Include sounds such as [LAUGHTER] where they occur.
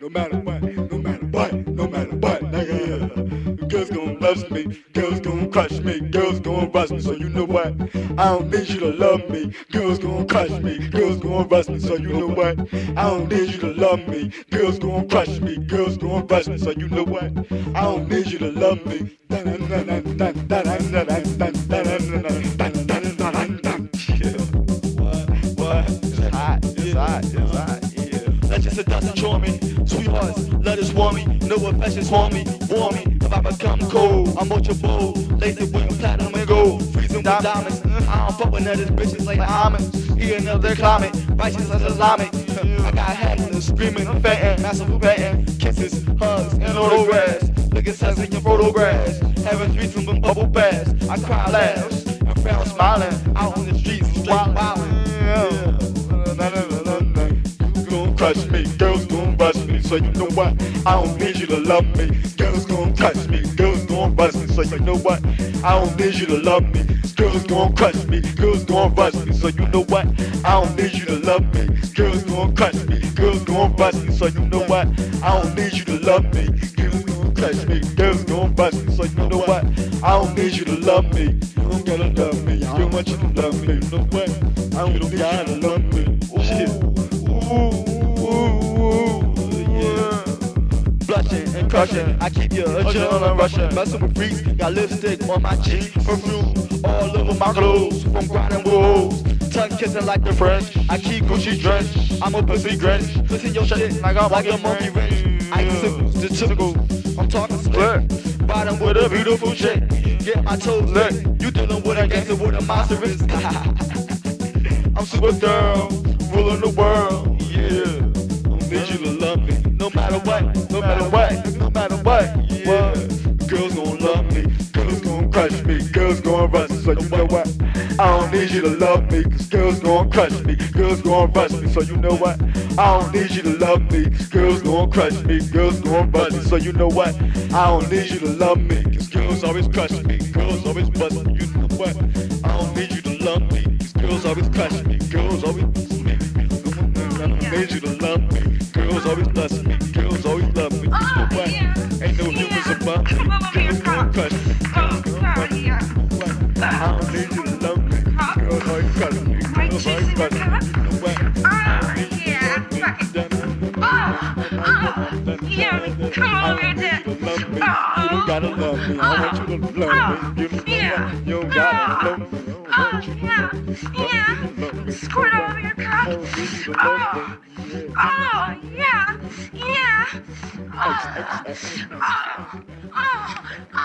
No matter what, no matter what, no matter what, nigga. Girls gon' bust me, girls gon' crush me, girls gon' bust me, so you know what? I don't need you to love me, girls gon' crush me, girls gon' bust me, so you know what? I don't need you to love me, girls gon' crush me, girls gon' bust me, so you know what? I don't need you to love me. Chore me. Sweethearts, let us warm me. No affections warm me. Warm me. If I become cold, I'm ultra bold. Lazy with platinum and gold. Freezing with diamonds. I don't fuck with none of these bitches like almonds. He another climate. Righteous as a llama. I got hacks screaming, I'm fatting. Massive patting. Kisses, hugs, and rest. Look at size in your photographs. Having threesome with bubble baths. I cry laughs. I frown smiling. Out on the streets, straight wildin'. Crush me, girls gon' bust me, so you know what? I don't need you to love me. Girls gon' touch me, girls gon' bust me, so you know what? I don't need you to love me. Girls gon' crush me, girls gon' bust me, so you know what? I don't need you to love me. Girls gon' crush me, girls gon' bust me, so you know what? I don't need you to love me. Girls gon' touch me, girls gon' bust me, so you know what? I don't need you to love me. You don't gotta love me. I don't want you to love me. You know what? I don't need you to love me. Crushing. I keep you oh, adrenaline rushing. Messing with freaks, got lipstick on my cheek, perfume all over my clothes. From grinding wolves, tongue kissing like the French. I keep Gucci drenched. I'm a pussy grinch. Listen your shit like I'm like a monkey wrench. I ain't the typical. I'm talking split. Bottom with a beautiful chick. Get my toes licked. You dealing with a gangster with a monster is. [LAUGHS] I'm super girl, ruling the world. Yeah. Need you to love me. No matter what, no matter what, no matter what. Girls gon' rush me, so you know what? I don't need you to love me, cause girls gon' crush me, girls gon' rush me, so you know what? I don't need you to love me, cause girls gon' crush me, girls gon' rush me, so you know what? I don't need you to love me, cause girls always crush me, girls always bust me, you know what? I don't need you to love me, cause girls always crush me, girls always bust me. I don't need you to love me, girls always bust me, girls always love me, you know what? Ain't no humans above me, girls gon' crush me, Need you to love. Yeah, come on here, You gotta love me. I want you to love me. You gotta love me. Oh, yeah, yeah. Squirt all over your cock. Oh, oh, yeah, yeah. Oh, oh, oh.